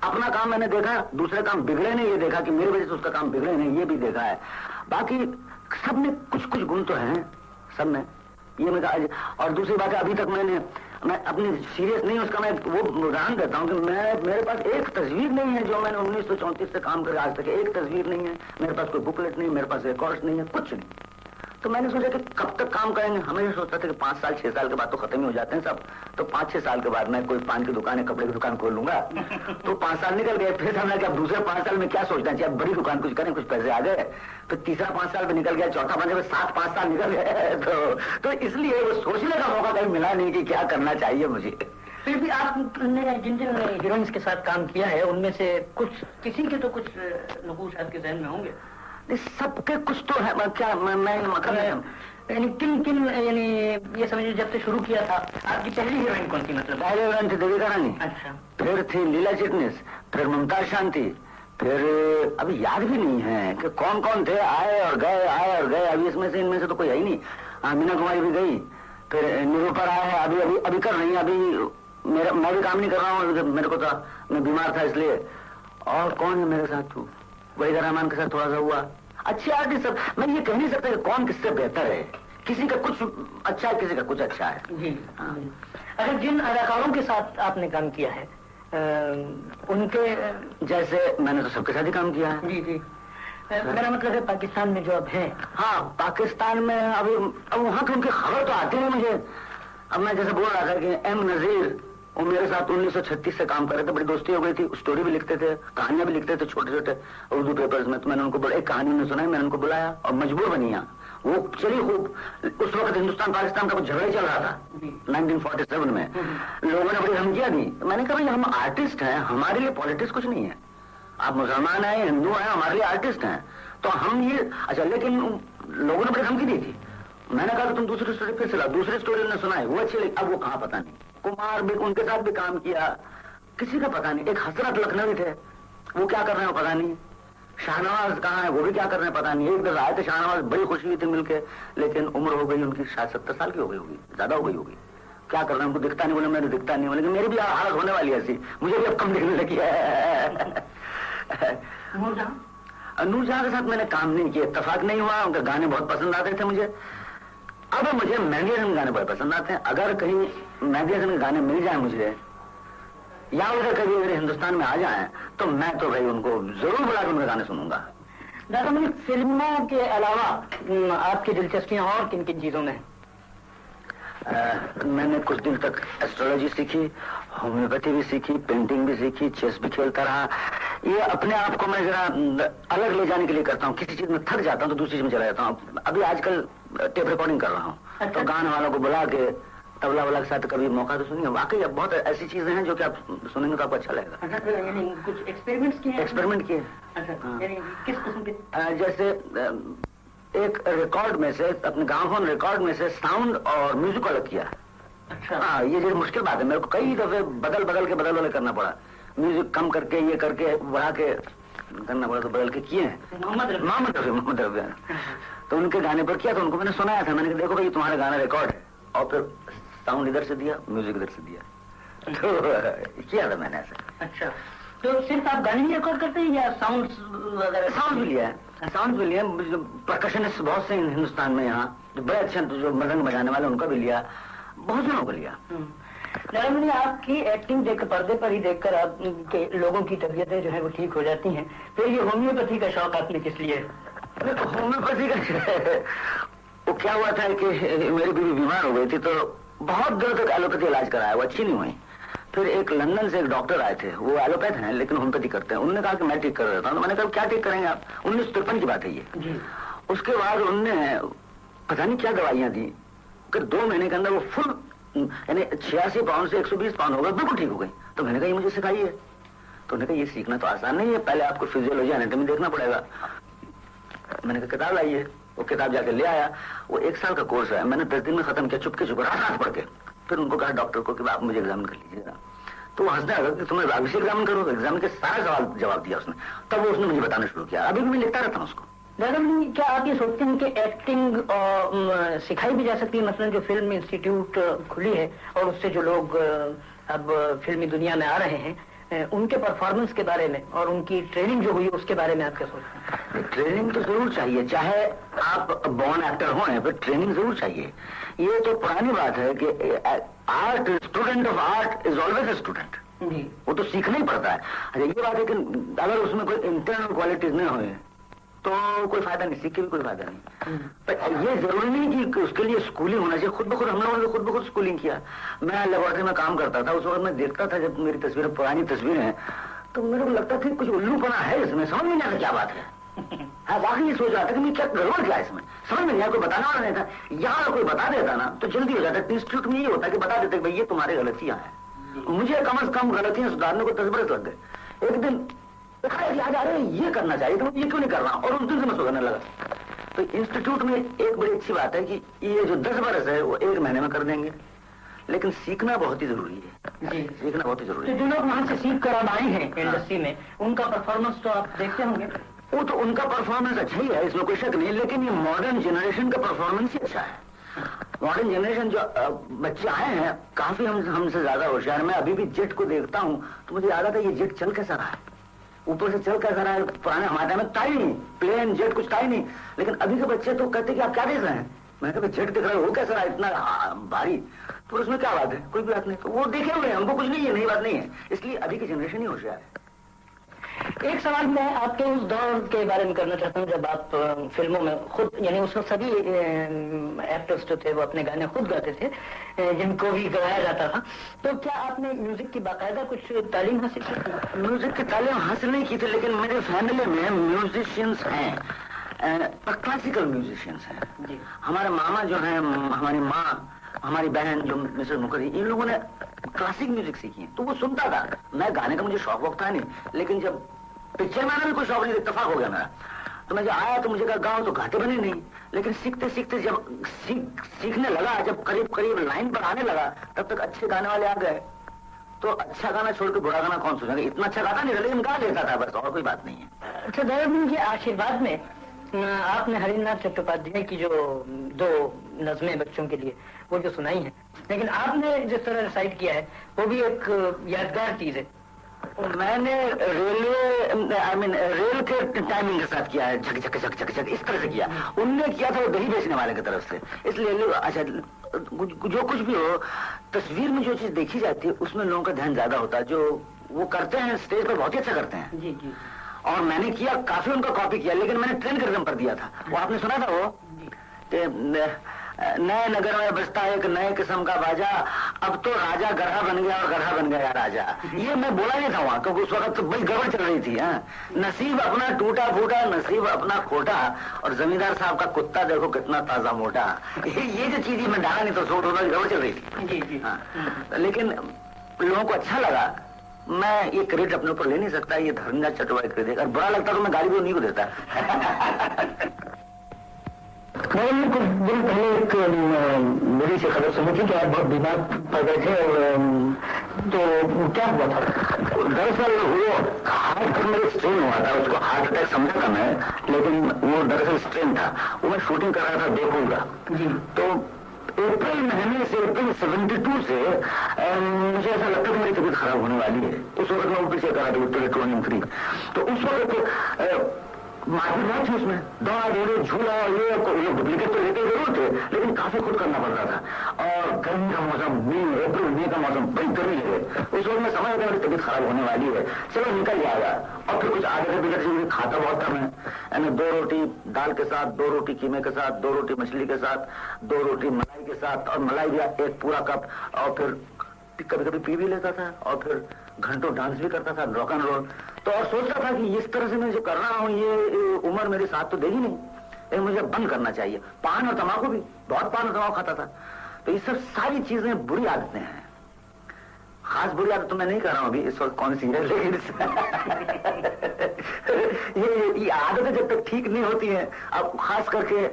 Speaker 3: اپنا کام میں نے دیکھا، دوسرے کام بگڑے نہیں، یہ دیکھا کہ میری وجہ سے اس کا کام بگڑے نہیں، یہ بھی دیکھا ہے۔ باقی سب میں کچھ کچھ گن تو ہیں، سب میں۔ یہ میں اور دوسری بات ہے، ابھی تک میں نے میں اپنی سیریس نہیں، اس کا میں وہ ران دیتا ہوں کہ میں میرے پاس ایک تصویر نہیں ہے جو میں نے انیس سو چونتیس سے کام کر آج تک ایک تصویر نہیں ہے، میرے پاس کوئی بکلیٹ نہیں، میرے پاس ریکارڈ نہیں ہے، کچھ نہیں۔ تو میں نے سوچا کہ کب تک کام کریں گے؟ ہمیشہ سوچتا تھا کہ پانچ سال، چھ سال کے بعد تو ختم ہی ہو جاتے ہیں سب۔ تو پانچ، چھ سال کے بعد میں کوئی پان کی دکان ہے کپڑے کی دکان کھول لوں گا۔ تو پانچ سال نکل گئے۔ پھر ہم نے اب دوسرے پانچ سال میں کیا سوچنا چاہیے؟ بڑی دکان کچھ کریں، کچھ پیسے آ گئے۔ پھر تیسرا پانچ سال میں نکل گیا، چوتھا پانچ سات، پانچ سال نکل گئے۔ تو اس لیے وہ سوچنے کا موقع کہیں ملا نہیں کہ کیا کرنا چاہیے مجھے۔
Speaker 2: پھر بھی آپ نے جن جن ہیروئنس کے ساتھ کام کیا ہے، ان میں سے کچھ، کسی کے تو کچھ نقوش آپ کے ذہن میں ہوں گے؟
Speaker 3: سب کے کچھ تو ہے کیا میں
Speaker 2: یعنی کن کن یعنی یہ سمجھے جب سے شروع کیا تھا آپ کی پہلی ہیروئن کون سی مطلب؟
Speaker 3: پہلی ہیروئن تھی دیوی رانی اچھا۔ پھر تھی لیلا چٹنس پھر ممتاز شانتی پھر ابھی یاد بھی نہیں ہے کہ کون کون تھے۔ آئے اور گئے آئے اور گئے۔ ابھی اس میں سے ان میں سے تو کوئی ہے ہی نہیں۔ مینا کماری بھی گئی پھر آیا ہے ابھی ابھی ابھی کر رہی ہیں۔ ابھی میرا میں بھی کام نہیں کر رہا ہوں میرے کو تو میں بیمار تھا اس لیے۔ اور کون ہے میرے ساتھ تو؟ وحید رحمان کے ساتھ تھوڑا سا ہوا۔ اچھے آرٹسٹ سب میں یہ کہہ نہیں سکتا کہ کون کس سے بہتر ہے۔ کسی کا کچھ اچھا ہے کسی کا کچھ اچھا ہے۔
Speaker 2: جی۔ ہاں۔ اگر جن اداکاروں کے ساتھ آپ نے کام کیا ہے ان کے
Speaker 3: جیسے میں نے تو سب کے ساتھ ہی کام کیا ہے۔
Speaker 2: جی جی۔ میرا مطلب ہے پاکستان میں جو اب ہیں۔
Speaker 3: ہاں پاکستان میں ابھی اب وہاں کی ان کی خبر تو آتی ہے مجھے۔ اب میں جیسے بول رہا تھا کہ ایم نذیر وہ میرے ساتھ انیس سو چھتیس سے کام کر رہے تھے بڑی دوستی ہو گئی تھی اسٹوری بھی لکھتے تھے کہانیاں بھی لکھتے تھے چھوٹے چھوٹے اردو پیپرز میں تو میں نے ان کو ایک کہانی میں سنا میں نے ان کو بلایا اور مجبور بنی وہ چلی خوب اس وقت ہندوستان پاکستان کا کچھ جھگڑا چل رہا تھا۔ نائنٹین فورٹی سیون میں۔ لوگوں نے بڑی دھمکیاں دی۔ میں نے کہا بھائی ہم آرٹسٹ ہیں ہمارے لیے پالیٹکس کچھ نہیں ہے۔ آپ مسلمان ہیں ہندو ہیں ہمارے لیے آرٹسٹ ہیں۔ تو ہم یہ اچھا لیکن لوگوں نے بڑی دھمکی دی تھی۔ میں نے کہا کہ تم دوسری اسٹوری پھر چلا دوسری اسٹوری نے سنا ہے وہ اچھی اب وہ کہاں پتا نہیں۔ کمار بھی ان کے ساتھ بھی کام کیا۔ کسی کا پتا نہیں ایک حسرت لکھنوی تھے۔ وہ کیا کر رہے ہیں پتا نہیں۔ شاہ نواز کہاں ہے وہ بھی کیا کر رہے ہیں پتا نہیں۔ ایک دفعہ آئے تھے شاہ نواز بڑی خوشی ہوئی تھی مل کے۔ لیکن عمر ہو گئی ان کی شاید ستر سال کی ہو گئی ہوگی زیادہ ہو گئی ہوگی۔ کیا کر رہے ہیں؟ ان کو دکھتا نہیں بولے میرے دکھتا نہیں۔ لیکن میری بھی حالت ہونے والی ایسی۔ مجھے بھی اب کم دکھنے لگی ہے۔ نور جہاں؟ کے ساتھ میں نے کام نہیں کیا اتفاق نہیں ہوا۔ ان کے گانے بہت پسند آتے تھے مجھے۔ اب مجھے حسن گانے بہت پسند آتے ہیں۔ اگر کہیں مہندی حسن کے گانے مل جائیں مجھے یا ادھر کبھی اگر ہندوستان میں آ جائیں تو میں تو بھائی ان کو ضرور بلا کے ان کے گانے سنوں گا۔
Speaker 2: ڈاکٹر منی فلموں کے علاوہ آپ کی دلچسپیاں اور کن کن چیزوں میں
Speaker 3: میں نے کچھ دن تک ایسٹرولوجی سیکھی ہومیوپیتھی بھی سیکھی پینٹنگ بھی سیکھی چیس بھی کھیلتا رہا۔ یہ اپنے آپ کو میں ذرا الگ لے جانے کے لیے کرتا ہوں۔ کسی چیز میں تھک جاتا ہوں تو دوسری چیز میں چلا جاتا ہوں۔ ابھی آج کل ٹیپ ریکارڈنگ کر رہا ہوں۔
Speaker 2: اچھا۔
Speaker 3: تو گانے والوں کو بلا کے تبلا ولا کے ساتھ کبھی موقع تو سنیے واقعی اب بہت ایسی چیزیں ہیں جو کہ آپ سنیں گے تو آپ کو اچھا لگے گا۔
Speaker 2: اچھا، یعنی کچھ ایکسپیریمنٹ کیے
Speaker 3: ایکسپیریمنٹ کیے۔
Speaker 2: اچھا
Speaker 3: ہاں۔
Speaker 2: یعنی کس قسم کے؟
Speaker 3: جیسے ایک ریکارڈ میں سے اپنے گاؤں فون ریکارڈ میں سے ساؤنڈ اور میوزک الگ کیا۔
Speaker 2: اچھا۔
Speaker 3: ہاں یہ جو مشکل بات ہے میرے کو کئی دفعے بدل بدل کے بدل بدل کرنا پڑا۔ میوزک کم کر کے یہ کر کے بڑھا کے کرنا پڑا تو بدل کے کیے ہیں۔
Speaker 2: محمد رفیع۔
Speaker 3: محمد رفیع محمد رفیع۔ تو ان کے گانے پر کیا تو ان کو میں نے سنایا تھا میں نے کہا دیکھو بھائی تمہارا گانا ریکارڈ ہے۔ اور پھر ساؤنڈ ادھر سے دیا میوزک ادھر سے دیا. تو کیا تھا میں نے ایسا
Speaker 2: اچھا. تو صرف آپ گانے ہی ریکارڈ کرتے ہیں یا ساؤنڈ وغیرہ؟
Speaker 3: ساؤنڈ بھی لیا ہے. ساؤنڈ بھی لیا. پرکشنسٹ بہت سے ہندوستان میں یہاں جو بڑے اچھے ہیں جو مدنگ بجانے والے ان کا بھی لیا. بہت جنوں کو لیا.
Speaker 2: نرمنی آپ کی ایکٹنگ دیکھ کر پردے پر ہی دیکھ کر آپ کے لوگوں کی طبیعتیں جو ہیں وہ ٹھیک ہو جاتی ہیں. پھر یہ ہومیوپیتھی کا شوق آپ نے کس لیے؟
Speaker 3: ہومیوپیتھی کا وہ کیا ہوا تھا کہ میری بیوی بیمار ہو گئی تھی تو بہت دیر تک ایلوپیتھی علاج کرایا وہ اچھی نہیں ہوئی۔ پھر ایک لندن سے ایک ڈاکٹر آئے تھے وہ ایلوپیتھ ہیں لیکن ہومیوپیتھی کرتے ہیں۔ انہوں نے کہا کہ میں ٹھیک کر ہوں تو میں نے کہا کیا ٹھیک کریں گے آپ؟ انیس سو ترپن کی بات ہے یہ۔
Speaker 2: جی۔
Speaker 3: اس کے بعد انہوں نے پتہ نہیں کیا دوائیاں دی کہ دو مہینے کے اندر وہ فل یعنی چھیاسی پاؤنڈ سے ایک سو بیس پاؤنڈ ہو گئے بالکل ٹھیک ہو گئی تو میں نے کہا یہ مجھے سکھائیے تو انہوں نے کہا یہ سیکھنا تو آسان نہیں ہے پہلے آپ کو فزیولوجی انیٹمی دیکھنا پڑے گا۔ میں نے کہا کتاب لائیے وہ کتاب جا کے لے آیا۔ وہ ایک سال کا کورس ہے۔ میں نے دس دن میں ختم کیا، چپ کے چپ رات پڑھ کے۔ پھر ان کو کہا ڈاکٹر کو کہ آپ مجھے ایگزامن کر لیجیے گا۔ تو وہ ہنسنے لگا کہ تمہیں ابھی ایگزامن کرو۔ ایگزامن کے سارے سوال جواب دیا اس نے۔ تب وہ اس نے مجھے بتانا شروع کیا۔ ابھی بھی میں لکھتا رہتا ہوں اس کو۔
Speaker 2: دادا منی جی، کیا آپ یہ سوچتے ہیں کہ ایکٹنگ سکھائی بھی جا سکتی ہے؟ مثلا جو فلم انسٹیٹیوٹ کھلی ہے اور اس سے جو لوگ اب فلمی دنیا میں آ رہے ہیں ان کے پرفارمنس کے بارے میں اور ان کی ٹریننگ جو ہوئی اس کے بارے میں آپ کیا سوچتے ہیں؟
Speaker 3: ٹریننگ تو ضرور چاہیے چاہے آپ بورن ایکٹر ہوں پھر ٹریننگ ضرور چاہیے۔ یہ تو پرانی بات ہے کہ art student of art is always a student
Speaker 2: جی۔
Speaker 3: وہ تو سیکھنا ہی پڑتا ہے۔ اچھا یہ بات ہے کہ اگر اس میں کوئی انٹرنل کوالٹیز نہ ہوئے تو کوئی فائدہ نہیں سیکھ کے بھی کوئی فائدہ نہیں۔ پر یہ ضروری نہیں کہ اس کے لیے اسکولنگ ہونا چاہیے۔ خود بخود ہم لوگوں نے خود بخود اسکولنگ کیا۔ میں لیبورٹری میں کام کرتا تھا اس وقت میں دیکھتا تھا جب میری تصویریں پرانی تصویریں ہیں تو میرے کو لگتا تھا کچھ الو پنا ہے اس میں سمجھ میں نہیں آتا کیا بات ہے۔ ہاں واقعی یہ سوچ رہا تھا کہ میں کیا گڑبڑ کیا اس میں۔ سمجھ میں نہیں آیا کوئی بتانا والا نہیں تھا۔ یہاں کوئی بتا دیتا نا تو جلدی ہو جاتا انسٹیٹیوٹ میں یہ ہوتا کہ بتا دیتے کہ بھائی یہ تمہاری غلطیاں ہیں۔ مجھے کم از کم غلطیاں سدھارنے کو دس برس لگ گئے۔ ایک دن یاد آ رہے یہ کرنا چاہیے تو یہ کیوں نہیں کر رہا؟ اور اس دن سے میں سدھرنے لگا۔ تو انسٹیٹیوٹ میں ایک بڑی اچھی بات ہے کہ یہ جو دس برس ہے وہ ایک مہینے میں کر دیں گے۔ لیکن سیکھنا بہت ہی ضروری ہے۔
Speaker 2: جی۔
Speaker 3: سیکھنا بہت ہی ضروری ہے۔
Speaker 2: جو لوگ وہاں سے سیکھ کر اب آئے ہیں انڈسٹری میں ان کا پرفارمنس تو آپ دیکھتے ہوں گے۔
Speaker 3: وہ تو ان کا پرفارمنس اچھا ہی ہے اس میں کوئی شک نہیں لیکن یہ ماڈرن جنریشن کا پرفارمنس ہی اچھا ہے۔ ماڈرن جنریشن جو بچے آئے ہیں کافی ہم سے زیادہ ہوشیار میں ابھی بھی جیٹ کو دیکھتا ہوں تو مجھے یاد آتا ہے یہ جیٹ چل کیسا رہا ہے؟ اوپر سے چل کر رہا ہے پرانے ہمارے میں تا ہی نہیں پلین جیٹ کچھ تا ہی نہیں۔ لیکن ابھی کے بچے تو کہتے کہ آپ کیا دیکھ رہے ہیں؟ میں نے کہا جیٹ دیکھ رہا ہے وہ کیسا رہا ہے اتنا بھاری؟ تو اس میں کیا بات ہے؟ کوئی بھی بات نہیں۔ وہ دیکھے ہوئے ہم کو کچھ نہیں ہے نئی بات نہیں ہے۔ اس لیے ابھی کی جنریشن ہی ہوشیار ہے۔
Speaker 2: ایک سوال میں آپ کے اس دور کے بارے میں کرنا چاہتا ہوں جب آپ فلموں میں خود یعنی اس وقت سبھی ایکٹرس جو تھے وہ اپنے گانے خود گاتے تھے جن کو بھی گوایا جاتا تھا۔ تو کیا آپ نے میوزک کی باقاعدہ کچھ تعلیم حاصل کی
Speaker 3: میوزک کی تعلیم حاصل نہیں کی تھی لیکن میرے فیملی میں میوزیشینس ہیں۔ کلاسیکل میوزیشینس ہیں۔
Speaker 2: جی۔
Speaker 3: ہمارے ماما جو ہیں ہماری ماں ہماری بہن جو مسز مکری ان لوگوں نے کلاسک میوزک سیکھی ہے تو وہ سنتا تھا۔ میں گانے کا مجھے شوق وقت تھا نہیں، لیکن جب پکچر میں بھی کوئی شوق نہیں، اتفاق ہو گیا میرا۔ تو میں جب آیا تو مجھے کہا، گاؤں تو گاتے بنے نہیں، لیکن سیکھتے سیکھتے جب سیکھنے لگا، جب قریب قریب لائن پر آنے لگا، تب تک اچھے گانے والے آ گئے۔ تو اچھا گانا چھوڑ کے برا گانا کون سنا اتنا اچھا گاتا نہیں لیکن گا لیتا تھا بس، اور کوئی بات نہیں ہے۔
Speaker 2: اچھا دراصل کے آشیرواد میں آپ نے ہرین ناتھ چٹوپادھیائے کی جو دو نظمیں بچوں کے لیے وہ جو سنائی ہیں۔ لیکن آپ نے جس طرح ریسائٹ کیا ہے وہ بھی ایک یادگار چیز ہے۔
Speaker 3: میں نے ریلوے آئی مین ریل کے ٹائمنگ کے ساتھ کیا ہے جھک جھک جھک جھک جھک اس طرح سے کیا۔ ان نے کیا تھا وہ دہی بیچنے والے کی طرف سے۔ اس لیے اچھا جو کچھ بھی ہو تصویر میں جو چیز دیکھی جاتی ہے اس میں لوگوں کا دھیان زیادہ ہوتا ہے۔ جو وہ کرتے ہیں اسٹیج پر بہت ہی اچھا کرتے ہیں۔
Speaker 2: جی جی۔
Speaker 3: اور میں نے کیا کافی ان کا کاپی کیا لیکن میں نے ٹرین کے پر دیا تھا۔ وہ آپ نے سنا تھا وہ۔ کہ نئے نگر میں بستا ایک نئے قسم کا باجا اب تو راجا گڑھا بن گیا اور گڑھا بن گیا راجا یہ میں بولا نہیں تھا وہاں کیونکہ اس وقت بڑی گڑبڑ چل رہی تھی ہاں۔ نصیب اپنا ٹوٹا پھوٹا نصیب اپنا کھوٹا اور زمیندار صاحب کا کتا دیکھو کتنا تازہ موٹا۔ یہ جو چیز میں ڈالا نہیں تو سوٹ ہونا گڑبڑ چل رہی تھی۔
Speaker 2: جی جی۔
Speaker 3: ہاں۔ لیکن لوگوں کو اچھا لگا میں یہ کریڈٹ اپنے اوپر لے نہیں سکتا یہ دھرمجا چٹوائی کریڈٹ۔ اور برا لگتا تو میں گالی بھی انہیں کو دیتا۔
Speaker 2: میں نے کچھ دن پہلے ایک میری سے خبر سنی تھی کہ آپ بہت بیمار پڑ گئے تھے اور تو کیا ہوا تھا؟
Speaker 3: دراصل وہ ہارٹ میرے اسٹرین ہوا تھا اس کو ہارٹ اٹیک سمجھا تھا میں لیکن وہ دراصل اسٹرین تھا۔ وہ میں شوٹنگ کر رہا تھا دیکھوں گا۔
Speaker 2: جی۔
Speaker 3: تو اپریل مہینے سے اپریل سیونٹی ٹو سے مجھے ایسا لگتا کہ میری طبیعت خراب ہونے والی ہے۔ اس وقت میں وہ سے کرا تھا فری تو اس وقت مارکیٹ بہت تھی اس میں۔ دوڑا دوڑے جھولا، یہ ڈپلیکیٹ تو لیتے ضرور تھے، لیکن کافی خود کرنا پڑتا تھا۔ اور گرمی کا موسم مئی اپریل، مئی کا موسم، بڑی گرمی ہے۔ اس وقت میں سمجھ میری طبیعت خراب ہونے والی ہے۔ چلو نکل جائے گا اور پھر کچھ آگے سے بگڑ سے کھاتا بہت کم ہے۔ یعنی دو روٹی دال کے ساتھ، دو روٹی قیمے کے ساتھ، دو روٹی مچھلی کے ساتھ، دو روٹی ملائی کے ساتھ اور ملائی دیا ایک پورا کپ اور پھر کبھی کبھی پی بھی لیتا تھا اور پھر گھنٹوں ڈانس بھی کرتا تھا راک اینڈ رول تو اور سوچتا تھا کہ اس طرح سے میں جو کر رہا ہوں، یہ عمر میرے ساتھ تو دے گی نہیں۔ لیکن مجھے بند کرنا چاہیے۔ پان اور تماکو بھی، بہت پان اور تماکو کھاتا تھا۔ تو یہ سب ساری چیزیں بری عادتیں ہیں۔ خاص بری عادت تو میں نہیں کر رہا ہوں ابھی، اس وقت کون سی ہے؟ لیکن یہ عادتیں جب تک ٹھیک نہیں ہوتی ہیں، اب خاص کر کے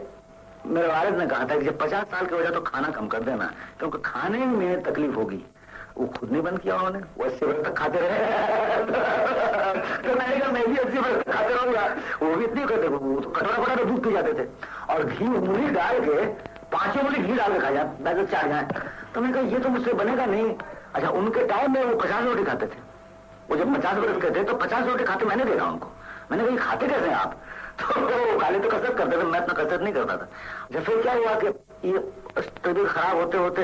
Speaker 3: میرے والد نے کہا تھا کہ جب پچاس سال کی وجہ تو کھانا کم کر دینا، کیونکہ کھانے میں تکلیف ہوگی۔ وہ خود نہیں بند کیا انہوں نے؟ وہ اسی برس تک کھاتے رہے۔ تو میں نے کہا میں بھی اسی برس تک کھاتے رہوں گا۔ وہ بھی اتنی کرتے کٹورا پڑا دودھ پی جاتے تھے۔ اور گھی ملی ڈال کے پانچوں ملی گھی ڈال کے کھا جائے میں تو چار جائیں تو میں نے کہا یہ تو مجھ سے بنے گا نہیں۔ اچھا ان کے ٹائم میں وہ پچاس روٹی کھاتے تھے۔ وہ جب پچاس برس کے تھے تو پچاس روٹی کھاتے میں نے دیکھا ان کو۔ میں نے کہا یہ کھاتے کیسے ہیں آپ؟ تو کالے تو کسرت کرتے تھے، میں اتنا کسرت نہیں کرتا تھا۔ جب پھر کیا ہوا کہ یہ طبیعت خراب ہوتے ہوتے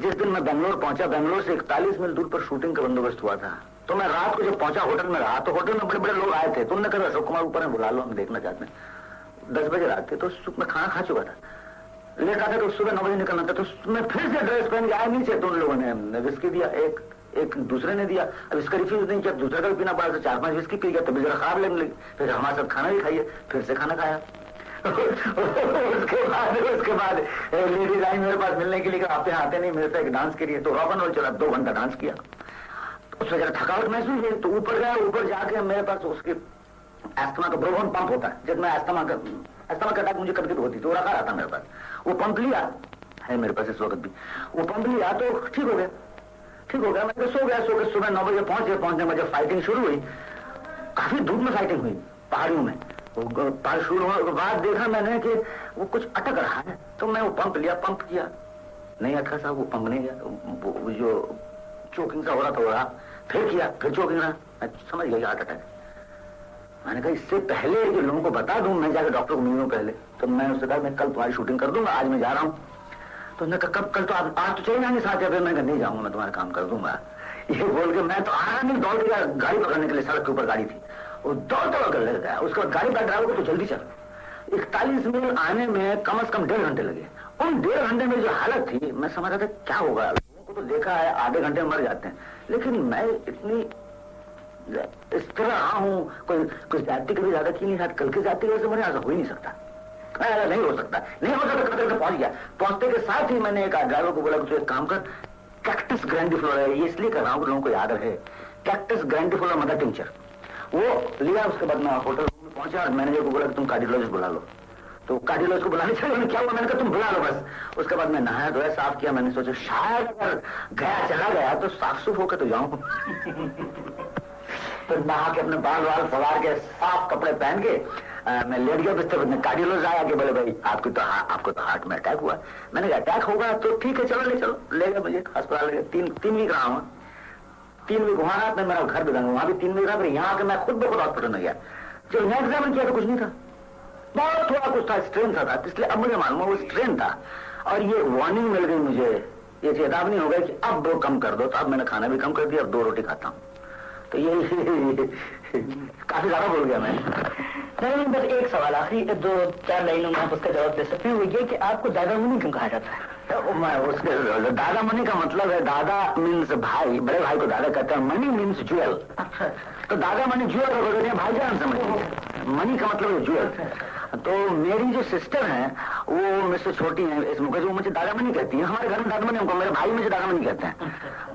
Speaker 3: جس دن میں بنگلور پہنچا، بنگلور سے اکتالیس میل دور پر شوٹنگ کا بندوبست ہوا تھا۔ تو میں رات کو جب پہنچا ہوٹل میں رہا، تو ہوٹل میں بڑے بڑے لوگ آئے تھے۔ تو انہوں نے کہا، اشوک کمار اوپر بلا لو، ہم دیکھنا چاہتے ہیں۔ دس بجے رات کے، تو میں کھانا کھا چکا تھا۔ لیٹ آتا تو صبح نو بجے نکلنا تھا، تو میں پھر سے ڈریس پہن کے آیا۔ نیچے تو ان لوگوں نے وسکی دیا، ایک ایک دوسرے نے دیا۔ اب اس کا ریفیوز نہیں کیا، دوسرے کا بھی پینا پڑا، تو چار پانچ وسکی پی گیا تو ذرا خراب لگنے لگی۔ پھر ہمارے ساتھ کھانا بھی کھائیے، پھر سے کھانا کھایا۔ اس کے بعد اس کے بعد لیڈیز آئی میرے پاس ملنے کے لیے آپ یہاں آتے نہیں میرے سے ایک ڈانس کے لیے تو راپن رول چلا دو گھنٹہ ڈانس کیا اس میں ذرا تھکاوٹ محسوس ہوئی تو اوپر گیا اوپر جا کے میرے پاس اس کی ایستما کا بروون پمپ ہوتا ہے جب میں ایستما کا ایستما کا مجھے کبھی ہوتی تو رکھا رہا تھا میرے پاس وہ پمپ لیا ہے میرے پاس اس وقت بھی وہ پمپ لیا تو ٹھیک ہو گیا ٹھیک ہو گیا میں سو گیا سو کے صبح نو بجے پہنچ گیا پہنچنے میں جب فائٹنگ شروع ہوئی کافی دھوپ میں فائٹنگ ہوئی پہاڑیوں میں شروع ہونے کے بعد دیکھا میں نے کہ وہ کچھ اٹک رہا ہے، تو میں وہ پمپ لیا، پمپ کیا۔ نہیں اٹکا صاحب، وہ پمپ نہیں گیا جو چوکنگ سا ہو رہا تھا ہو رہا۔ پھر کیا؟ پھر چوکنگ رہا۔ میں سمجھ گیا ہارٹ اٹیک میں نے کہا، اس سے پہلے جو لوگوں کو بتا دوں، میں جا کے ڈاکٹر کو ملوں پہلے۔ تو میں اس سے کہا، میں کل تمہاری شوٹنگ کر دوں گا، آج میں جا رہا ہوں۔ تو میں کہا، کب کل تو آپ آج تو چلے جائیں گے ساتھ پھر؟ میں نہیں جاؤں گا، میں تمہارا کام کر دوں گا۔ یہ بول کے میں تو آ رہا نہیں، دوڑ گیا گاڑی پکڑنے کے لیے سڑک کے اوپر گاڑی تھی۔ وہ دوڑ دوڑ کر لگتا ہے۔ اس کے بعد گاڑی کا ڈرائیور کو تو جلدی چلو اکتالیس میل آنے میں کم از کم ڈیڑھ گھنٹے لگے۔ ان ڈیڑھ گھنٹے میں جو حالت تھی، میں سمجھ رہا تھا کیا ہوگا؟ لوگوں کو تو دیکھا ہے، آدھے گھنٹے مر جاتے ہیں۔ لیکن میں اتنی اس طرح ہوں، کوئی کوئی جاتی کبھی زیادہ کی نہیں کل کی جاتی مجھے ایسا ہو ہی نہیں سکتا۔ نہیں ہو سکتا۔ نہیں ہو سکتا قتل پہنچ گیا۔ پہنچتے کے ساتھ ہی میں نے ایک ڈرائیور کو بولا کہ ایک کام کر۔ کیکٹس گرینڈی فلور ہے۔ یہ اس لیے کر رہا ہوں کہ لوگوں کو یاد رہے۔ کیکٹس گرینڈی فلور مدر ٹیچر وہ لیا اس کے بعد میں ہوٹل میں پہنچا اور مینیجر کو بولا کہ تم کارڈیولوجسٹ بلا لو۔ تو کارڈیولوجسٹ کو بلانے چلے کیا ہوا؟ میں نے کہا تم بلا لو بس۔ اس کے بعد میں نہایا دھویا صاف کیا۔ میں نے سوچا شاید اگر گیا چلا گیا تو صاف سف ہو کے تو جاؤں۔ پھر نہا کے اپنے بال وال سوار کے صاف کپڑے پہن کے میں لیٹ گیا، بستر میں کارڈیولوجسٹ آیا کہ بولے بھائی، آپ کو تو ہاں، آپ کو تو ہارٹ میں اٹیک ہوا۔ میں نے کہا اٹیک ہوگا تو ٹھیک ہے، چلو لے چلو۔ لے گئے مجھے، ہسپتال لے گئے۔ تین تین ویک رہا ہوں۔ تین ویک وہاں رات میں میرا گھر بگا وہاں بھی تین ویک رہا پھر یہاں آ کے میں خود بخود ہاسپٹل میں گیا۔ جو یہاں ایگزامن کیا تو کچھ نہیں تھا۔ بہت تھوڑا کچھ تھا اسٹرین تھا اس لیے اب مجھے معلوم ہے وہ اسٹرین تھا۔ اور یہ وارننگ مل گئی مجھے۔ یہ چیتاونی ہو گئی کہ اب دو کم کر دو۔ تو اب میں نے کھانا بھی کم کر دیا، اب
Speaker 2: دو روٹی کھاتا ہوں۔ تو یہ کافی زیادہ بول گیا میں۔ میرا بس ایک سوال آخری دو چار لائنوں میں آپ اس کا جواب دے
Speaker 3: سکتے ہو یہ کہ آپ کو دادا منی کیوں کہا جاتا ہے؟ اس کے دادا منی کا مطلب ہے دادا مینس بھائی بڑے بھائی کو دادا کہتے ہیں منی مینس جویل اچھا، اچھا۔ تو دادا منی جویل بھائی جان سے منی کا مطلب ہے جویل اچھا، تو میری جو سسٹر ہیں وہ مجھ سے چھوٹی ہیں اس موقع سے وہ مجھے دادا منی کہتی ہیں۔ ہمارے گھر میں دادا منی ہم کو میرے بھائی مجھے دادا منی کہتے ہیں۔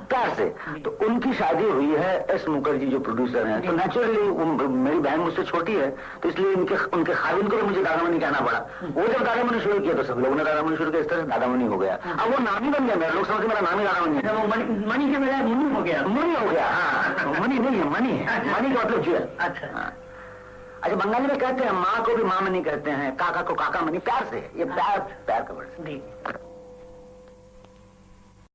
Speaker 3: ستار سے۔ تو ان کی شادی ہوئی ہے ایس مکھرجی جو پروڈیوسر ہیں۔ تو نیچرلی میری بہن مجھ سے چھوٹی ہے تو اس لیے ان کے ان کے خاوند کو مجھے دادا منی کہنا پڑا۔ وہ جب دادا منی شروع کیا تو سب لوگوں نے دادا منی شروع کیا
Speaker 2: اس طرح دادا منی ہو گیا۔ اب
Speaker 3: وہ نام ہی بن گیا میرا لوگ سمجھتے میرا نام ہی دادا منی
Speaker 2: ہے
Speaker 3: منی کے میرا منی ہو گیا۔ منی ہو گیا ہاں۔ منی نہیں ہے منی ہے۔ اچھا۔ منی کا مطلب جیل اچھا۔ اچھا بنگالی
Speaker 2: میں
Speaker 3: کہتے ہیں ماں کو بھی ماں منی کہتے ہیں کاکا کو کاکا منی پیار سے۔ یہ پیار اچھا۔ پیار کا ورڈ